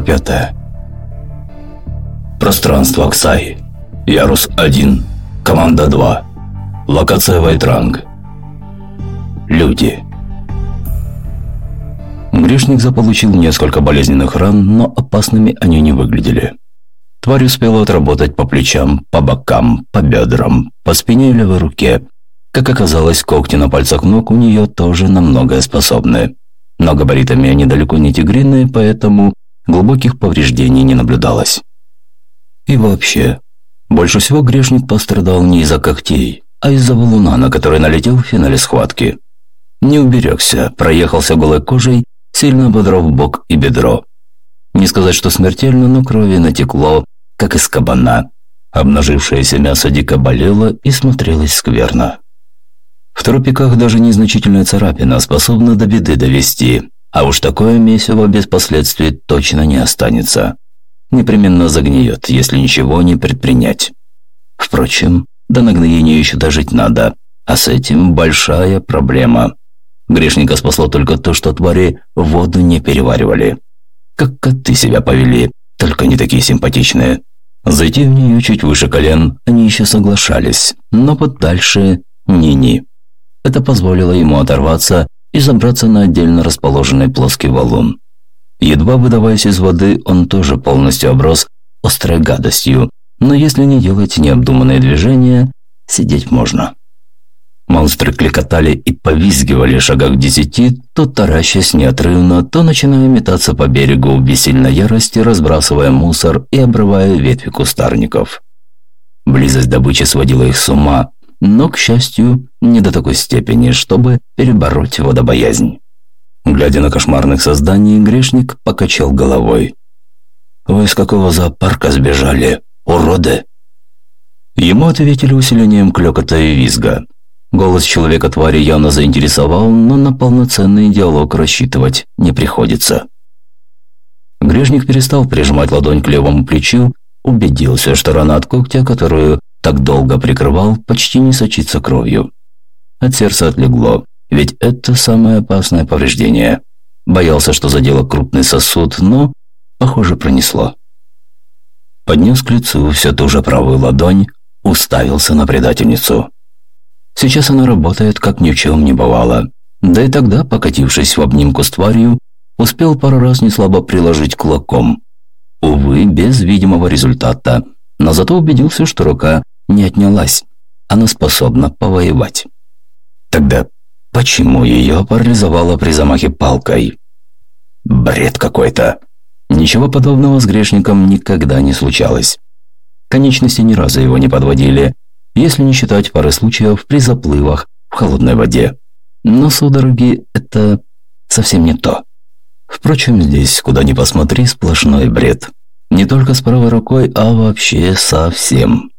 5. Пространство Аксай. Ярус 1. Команда 2. Локация Вайтранг. Люди. Грешник заполучил несколько болезненных ран, но опасными они не выглядели. Тварь успела отработать по плечам, по бокам, по бедрам, по спине и левой руке. Как оказалось, когти на пальцах ног у нее тоже на многое способны. Но габаритами они далеко не тигриные, поэтому глубоких повреждений не наблюдалось. И вообще, больше всего грешник пострадал не из-за когтей, а из-за валуна, на который налетел в финале схватки. Не уберегся, проехался голой кожей, сильно ободрав бок и бедро. Не сказать, что смертельно, но крови натекло, как из кабана. Обнажившееся мясо дико болело и смотрелось скверно. В тропиках даже незначительная царапина способна до беды довести, а уж такое месиво без последствий точно не останется. Непременно загниет, если ничего не предпринять. Впрочем, до нагноения еще дожить надо, а с этим большая проблема. Грешника спасло только то, что твари воду не переваривали. Как коты себя повели, только не такие симпатичные. Зайти в нее чуть выше колен они еще соглашались, но подальше ни-ни. Это позволило ему оторваться и забраться на отдельно расположенный плоский валун. Едва выдаваясь из воды, он тоже полностью оброс острой гадостью, но если не делать необдуманные движения, сидеть можно. Монстры кликотали и повизгивали шагах десяти, то таращась неотрывно, то начиная метаться по берегу в бессильной ярости, разбрасывая мусор и обрывая ветви кустарников. Близость добычи сводила их с ума, но, к счастью, не до такой степени, чтобы перебороть водобоязнь. Глядя на кошмарных созданий, грешник покачал головой. «Вы из какого зоопарка сбежали, уроды?» Ему ответили усилением клёкота и визга. Голос человека-твари явно заинтересовал, но на полноценный диалог рассчитывать не приходится. Грешник перестал прижимать ладонь к левому плечу, убедился, что рана от когтя, которую так долго прикрывал, почти не сочится кровью. От сердца отлегло, ведь это самое опасное повреждение. Боялся, что задело крупный сосуд, но, похоже, пронесло. Поднес к лицу все ту же правую ладонь, уставился на предательницу. Сейчас она работает, как ни в чем не бывало. Да и тогда, покатившись в обнимку с тварью, успел пару раз неслабо приложить кулаком. Увы, без видимого результата, но зато убедился, что рука не отнялась. Она способна повоевать. Тогда почему ее парализовало при замахе палкой? Бред какой-то. Ничего подобного с грешником никогда не случалось. Конечности ни разу его не подводили, если не считать пары случаев при заплывах в холодной воде. Но судороги – это совсем не то. Впрочем, здесь, куда ни посмотри, сплошной бред. Не только с правой рукой, а вообще совсем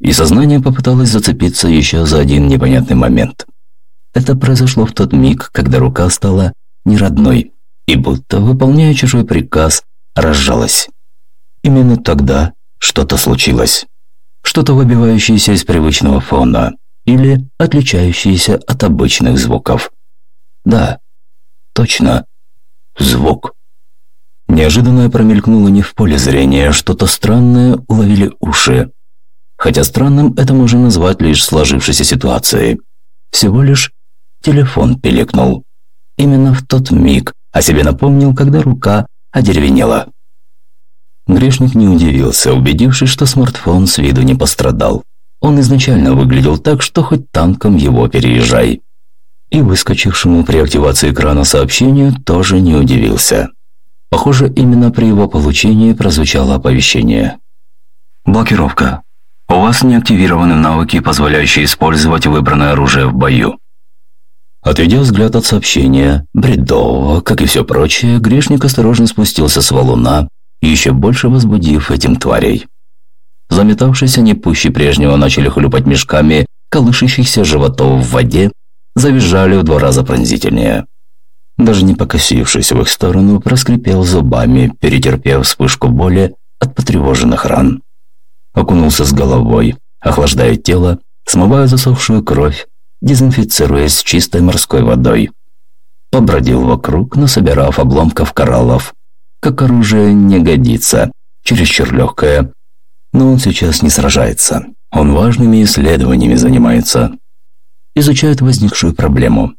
и сознание попыталось зацепиться еще за один непонятный момент. Это произошло в тот миг, когда рука стала неродной и, будто выполняя чужой приказ, разжалась. Именно тогда что-то случилось. Что-то выбивающееся из привычного фона или отличающееся от обычных звуков. Да, точно, звук. Неожиданное промелькнуло не в поле зрения, что-то странное уловили уши хотя странным это можно назвать лишь сложившейся ситуацией. Всего лишь телефон пиликнул. Именно в тот миг о себе напомнил, когда рука одеревенела. Грешник не удивился, убедившись, что смартфон с виду не пострадал. Он изначально выглядел так, что хоть танком его переезжай. И выскочившему при активации экрана сообщению тоже не удивился. Похоже, именно при его получении прозвучало оповещение. «Блокировка. У вас не активированы навыки, позволяющие использовать выбранное оружие в бою. Отведя взгляд от сообщения, бредового, как и все прочее, грешник осторожно спустился с валуна, еще больше возбудив этим тварей. Заметавшись, они пуще прежнего начали хлюпать мешками колышащихся животов в воде, завизжали в два раза пронзительнее. Даже не покосившись в их сторону, проскрипел зубами, перетерпев вспышку боли от потревоженных ран окунулся с головой, охлаждая тело, смывая засохшую кровь, дезинфицируясь чистой морской водой. Побродил вокруг, насобирав обломков кораллов. как оружие не годится, чересчур легкое. Но он сейчас не сражается. Он важными исследованиями занимается. Изучает возникшую проблему.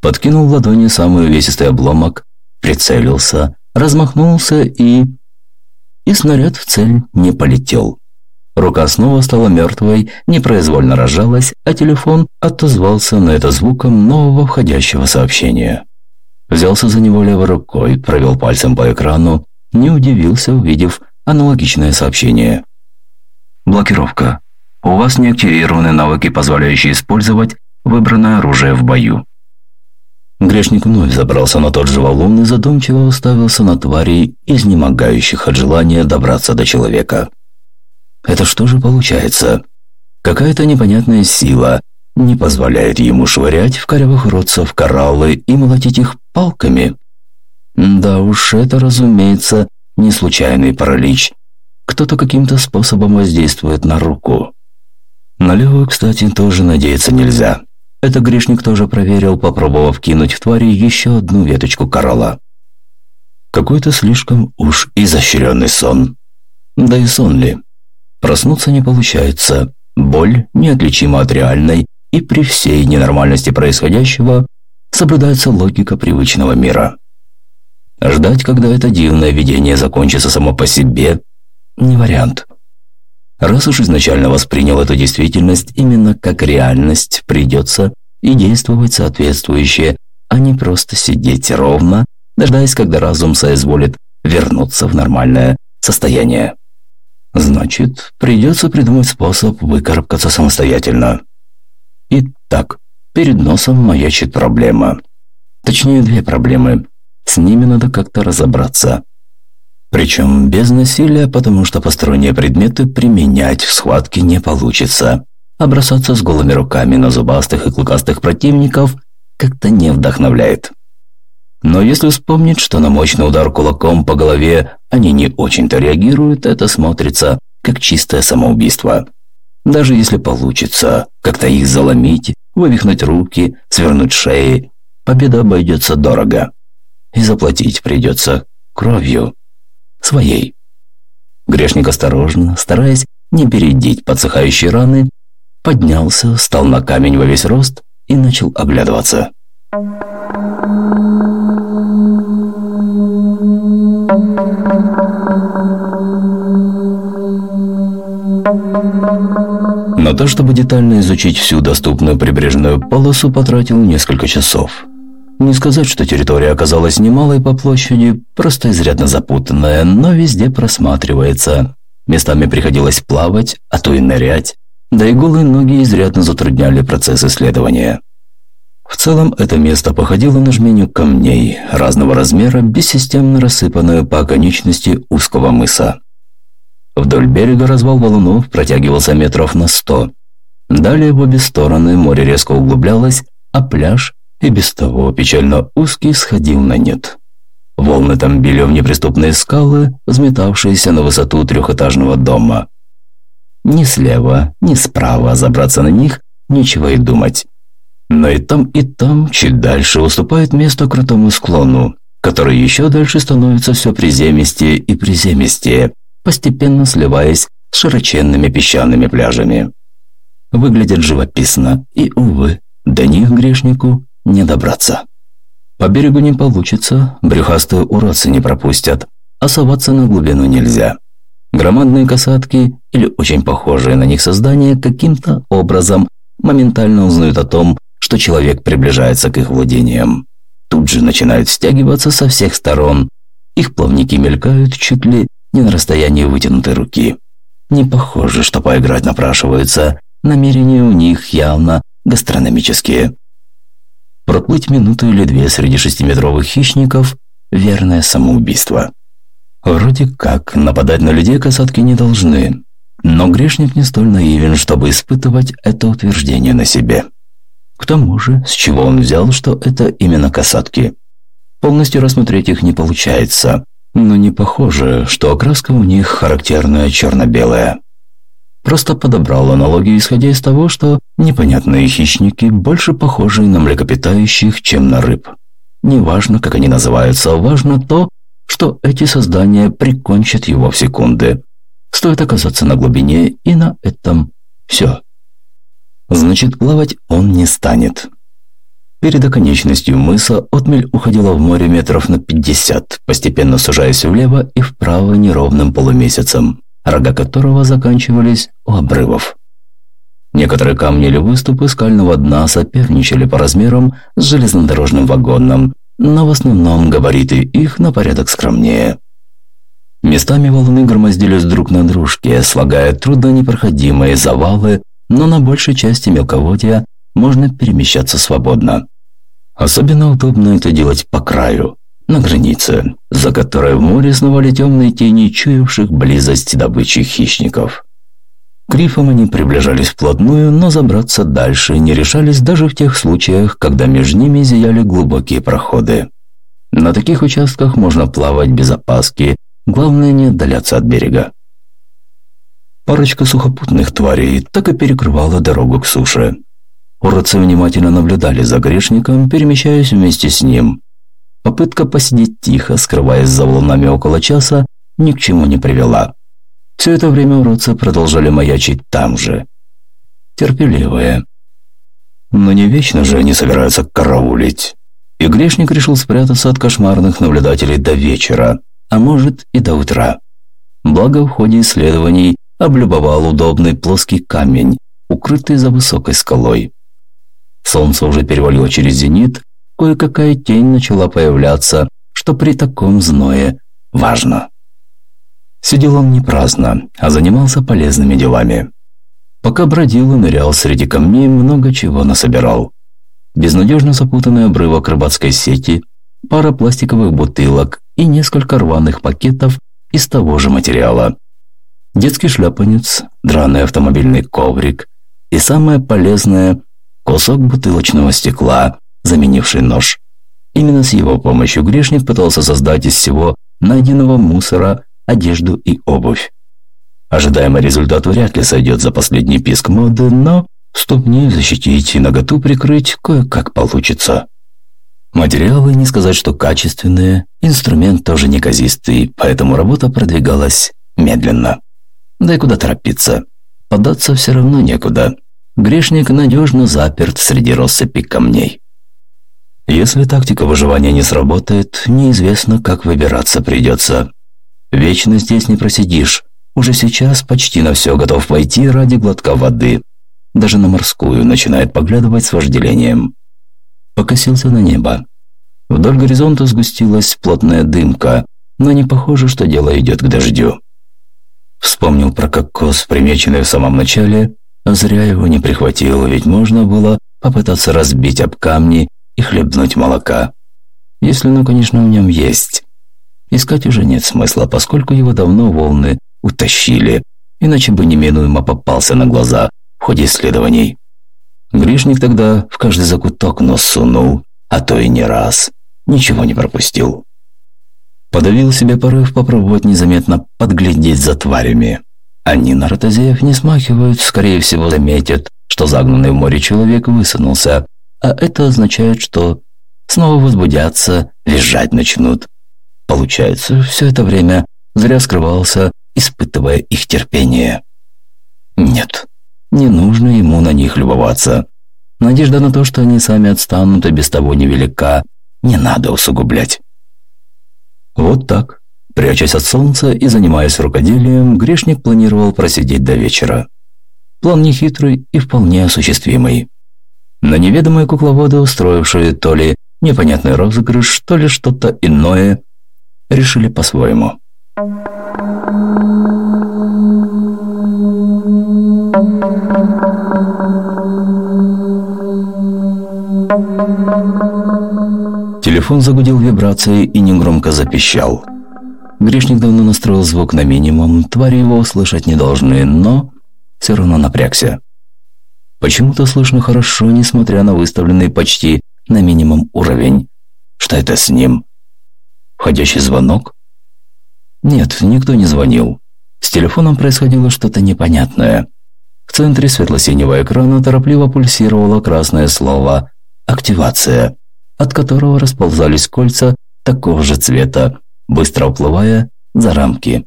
Подкинул в ладони самый увесистый обломок, прицелился, размахнулся и... И снаряд в цель не полетел. Рука снова стала мертвой, непроизвольно разжалась, а телефон отозвался на это звуком нового входящего сообщения. Взялся за него левой рукой, провел пальцем по экрану, не удивился, увидев аналогичное сообщение. Блокировка. У вас не активированы навыки, позволяющие использовать выбранное оружие в бою. Грешник вновь забрался на тот же валун и задумчиво уставился на тварей, изнемогающих от желания добраться до человека. Это что же получается? Какая-то непонятная сила не позволяет ему швырять в корявых уродцев кораллы и молотить их палками. Да уж, это, разумеется, не случайный паралич. Кто-то каким-то способом воздействует на руку. На левую, кстати, тоже надеяться нельзя. Это грешник тоже проверил, попробовав кинуть в твари еще одну веточку коралла. Какой-то слишком уж изощренный сон. Да и сон ли? Проснуться не получается. Боль неотличима от реальной, и при всей ненормальности происходящего соблюдается логика привычного мира. Ждать, когда это дивное видение закончится само по себе, не вариант. Раз уж изначально воспринял эту действительность именно как реальность, придется и действовать соответствующе, а не просто сидеть ровно, дожидаясь, когда разум соизволит вернуться в нормальное состояние. Значит, придется придумать способ выкарабкаться самостоятельно. Итак, перед носом маячит проблема. Точнее, две проблемы. С ними надо как-то разобраться. Причем без насилия, потому что посторонние предметы применять в схватке не получится. А бросаться с голыми руками на зубастых и клыкастых противников как-то не вдохновляет. Но если вспомнить, что на мощный удар кулаком по голове они не очень-то реагируют, это смотрится как чистое самоубийство. Даже если получится как-то их заломить, вывихнуть руки, свернуть шеи, победа обойдется дорого. И заплатить придется кровью. Своей. Грешник осторожно, стараясь не бередить подсыхающие раны, поднялся, встал на камень во весь рост и начал оглядываться. На то, чтобы детально изучить всю доступную прибрежную полосу, потратил несколько часов. Не сказать, что территория оказалась немалой по площади, просто изрядно запутанная, но везде просматривается. Местами приходилось плавать, а то и нырять, да и голые ноги изрядно затрудняли процесс исследования. В целом, это место походило на жменю камней разного размера, бессистемно рассыпанную по оконечности узкого мыса. Вдоль берега развал валунов протягивался метров на сто. Далее в обе стороны море резко углублялось, а пляж, и без того печально узкий, сходил на нет. Волны там били в неприступные скалы, взметавшиеся на высоту трехэтажного дома. Ни слева, ни справа забраться на них нечего и думать. Но и там, и там, чуть дальше, уступает место крутому склону, который еще дальше становится все приземистее и приземистее, постепенно сливаясь с широченными песчаными пляжами. Выглядят живописно, и, увы, до них грешнику не добраться. По берегу не получится, брюхастые уродцы не пропустят, а соваться на глубину нельзя. Громадные касатки или очень похожие на них создания каким-то образом моментально узнают о том, что человек приближается к их владениям. Тут же начинают стягиваться со всех сторон. Их плавники мелькают чуть ли не на расстоянии вытянутой руки. Не похоже, что поиграть напрашиваются. Намерения у них явно гастрономические. Проплыть минуту или две среди шестиметровых хищников – верное самоубийство. Вроде как, нападать на людей касатки не должны. Но грешник не столь наивен, чтобы испытывать это утверждение на себе. К тому же, с чего он взял, что это именно касатки? Полностью рассмотреть их не получается, но не похоже, что окраска у них характерная черно-белая. Просто подобрал аналогию, исходя из того, что непонятные хищники больше похожи на млекопитающих, чем на рыб. Неважно, как они называются, важно то, что эти создания прикончат его в секунды. Стоит оказаться на глубине, и на этом все. Значит, плавать он не станет. Перед оконечностью мыса отмель уходила в море метров на 50, постепенно сужаясь влево и вправо неровным полумесяцем, рога которого заканчивались у обрывов. Некоторые камни или выступы скального дна соперничали по размерам с железнодорожным вагоном, но в основном габариты их на порядок скромнее. Местами волны громоздились друг на дружке, слагая труднонепроходимые завалы, но на большей части мелководья можно перемещаться свободно. Особенно удобно это делать по краю, на границе, за которой в море сновали темные тени чуявших близость добычи хищников. К рифам они приближались вплотную, но забраться дальше не решались даже в тех случаях, когда между ними зияли глубокие проходы. На таких участках можно плавать без опаски, главное не отдаляться от берега. Парочка сухопутных тварей так и перекрывала дорогу к суше. Уродцы внимательно наблюдали за грешником, перемещаясь вместе с ним. Попытка посидеть тихо, скрываясь за волнами около часа, ни к чему не привела. Все это время уродцы продолжали маячить там же. Терпеливые. Но не вечно же они собираются караулить. И грешник решил спрятаться от кошмарных наблюдателей до вечера, а может и до утра. Благо в ходе исследований облюбовал удобный плоский камень, укрытый за высокой скалой. Солнце уже перевалило через зенит, кое-какая тень начала появляться, что при таком зное важно. Сидел он не праздно, а занимался полезными делами. Пока бродил и нырял среди камней, много чего насобирал. Безнадежно запутанный обрывок рыбацкой сети, пара пластиковых бутылок и несколько рваных пакетов из того же материала. Детский шляпанец, драный автомобильный коврик и самое полезное – кусок бутылочного стекла, заменивший нож. Именно с его помощью грешник пытался создать из всего найденного мусора одежду и обувь. Ожидаемый результат вряд ли сойдет за последний писк моды, но ступни защитить и наготу прикрыть кое-как получится. Материалы, не сказать, что качественные, инструмент тоже неказистый, поэтому работа продвигалась медленно. Да и куда торопиться? Податься все равно некуда. Грешник надежно заперт среди россыпи камней. Если тактика выживания не сработает, неизвестно, как выбираться придется. Вечно здесь не просидишь. Уже сейчас почти на все готов пойти ради глотка воды. Даже на морскую начинает поглядывать с вожделением. Покосился на небо. Вдоль горизонта сгустилась плотная дымка, но не похоже, что дело идет к дождю. Вспомнил про кокос, примеченный в самом начале, зря его не прихватил, ведь можно было попытаться разбить об камни и хлебнуть молока. Если оно, конечно, в нем есть. Искать уже нет смысла, поскольку его давно волны утащили, иначе бы неминуемо попался на глаза в ходе исследований. Грешник тогда в каждый закуток нос сунул, а то и не раз. Ничего не пропустил. Подавил себе порыв попробовать незаметно подглядеть за тварями. Они на ротозеев не смахивают, скорее всего заметят, что загнанный в море человек высунулся, а это означает, что снова возбудятся, визжать начнут. Получается, все это время зря скрывался, испытывая их терпение. Нет, не нужно ему на них любоваться. Надежда на то, что они сами отстанут, и без того невелика, не надо усугублять. Вот так, прячась от солнца и занимаясь рукоделием, грешник планировал просидеть до вечера. План нехитрый и вполне осуществимый. На неведомые кукловоды, устроившие то ли непонятный розыгрыш, то ли что-то иное, решили по-своему. Телефон загудел вибрацией и негромко запищал. Грешник давно настроил звук на минимум, твари его услышать не должны, но все равно напрягся. Почему-то слышно хорошо, несмотря на выставленный почти на минимум уровень. Что это с ним? Входящий звонок? Нет, никто не звонил. С телефоном происходило что-то непонятное. В центре светло-синего экрана торопливо пульсировало красное слово «Активация», от которого расползались кольца такого же цвета, быстро уплывая за рамки.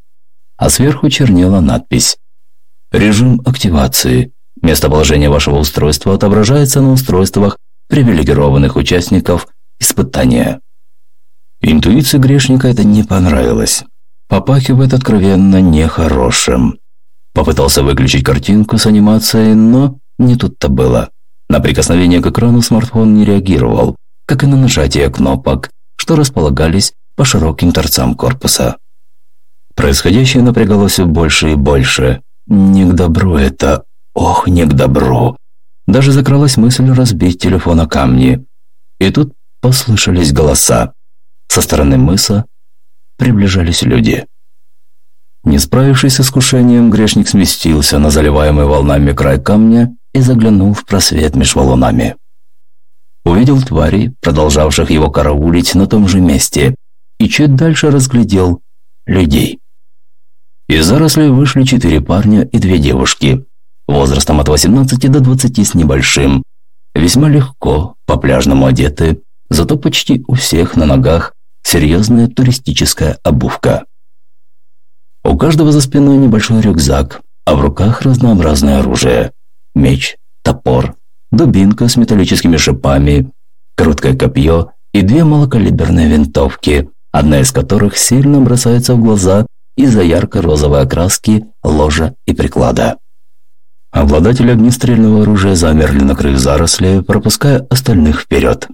А сверху чернела надпись «Режим активации. Местоположение вашего устройства отображается на устройствах привилегированных участников испытания». Интуиции грешника это не понравилось. Попахивает откровенно нехорошим. Попытался выключить картинку с анимацией, но не тут-то было. На прикосновение к экрану смартфон не реагировал, как и на нажатие кнопок, что располагались по широким торцам корпуса. Происходящее напрягало все больше и больше. Не к добру это. Ох, не к добру. Даже закралась мысль разбить телефон о камни. И тут послышались голоса. Со стороны мыса приближались люди. Не справившись с искушением, грешник сместился на заливаемый волнами край камня и заглянул в просвет меж валунами. Увидел тварей, продолжавших его караулить на том же месте, и чуть дальше разглядел людей. Из зарослей вышли четыре парня и две девушки, возрастом от 18 до 20 с небольшим, весьма легко, по-пляжному одеты, зато почти у всех на ногах серьезная туристическая обувка. У каждого за спиной небольшой рюкзак, а в руках разнообразное оружие. Меч, топор, дубинка с металлическими шипами, короткое копье и две малокалиберные винтовки, одна из которых сильно бросается в глаза из-за ярко-розовой окраски ложа и приклада. Обладатели огнестрельного оружия замерли на краю заросли, пропуская остальных вперед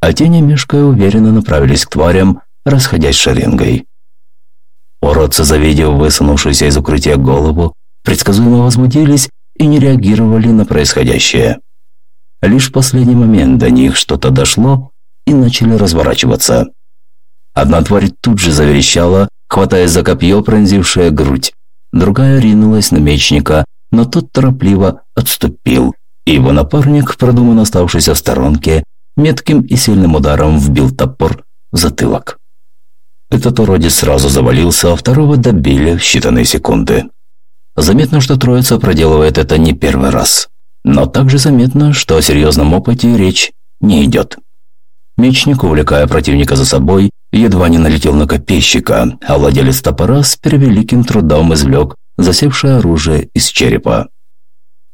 а тени мешкая уверенно направились к тварям, расходясь шеренгой. Уродцы, завидев высунувшуюся из укрытия голову, предсказуемо возмутились и не реагировали на происходящее. Лишь в последний момент до них что-то дошло и начали разворачиваться. Одна тварь тут же заверещала, хватаясь за копье, пронзившее грудь. Другая ринулась на мечника, но тот торопливо отступил, и его напарник, продуманно оставшийся в сторонке, метким и сильным ударом вбил топор в затылок. Этот уродец сразу завалился, а второго добили в считанные секунды. Заметно, что троица проделывает это не первый раз. Но также заметно, что о серьезном опыте речь не идет. Мечник, увлекая противника за собой, едва не налетел на копейщика, а владелец топора с превеликим трудом извлек засевшее оружие из черепа.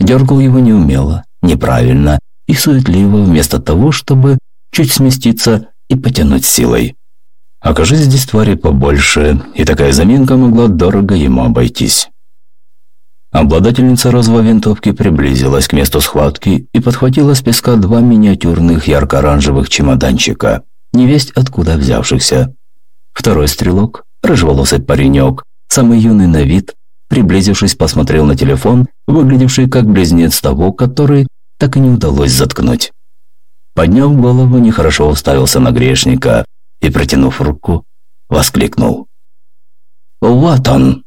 Дергал его неумело, неправильно и суетливо, вместо того, чтобы чуть сместиться и потянуть силой. Окажись здесь твари побольше, и такая заминка могла дорого ему обойтись. Обладательница розовой винтовки приблизилась к месту схватки и подхватила с песка два миниатюрных ярко-оранжевых чемоданчика, невесть откуда взявшихся. Второй стрелок, рыжеволосый паренек, самый юный на вид, приблизившись, посмотрел на телефон, выглядевший как близнец того, который так и не удалось заткнуть. Подняв голову, нехорошо уставился на грешника и, протянув руку, воскликнул. «Вот он!»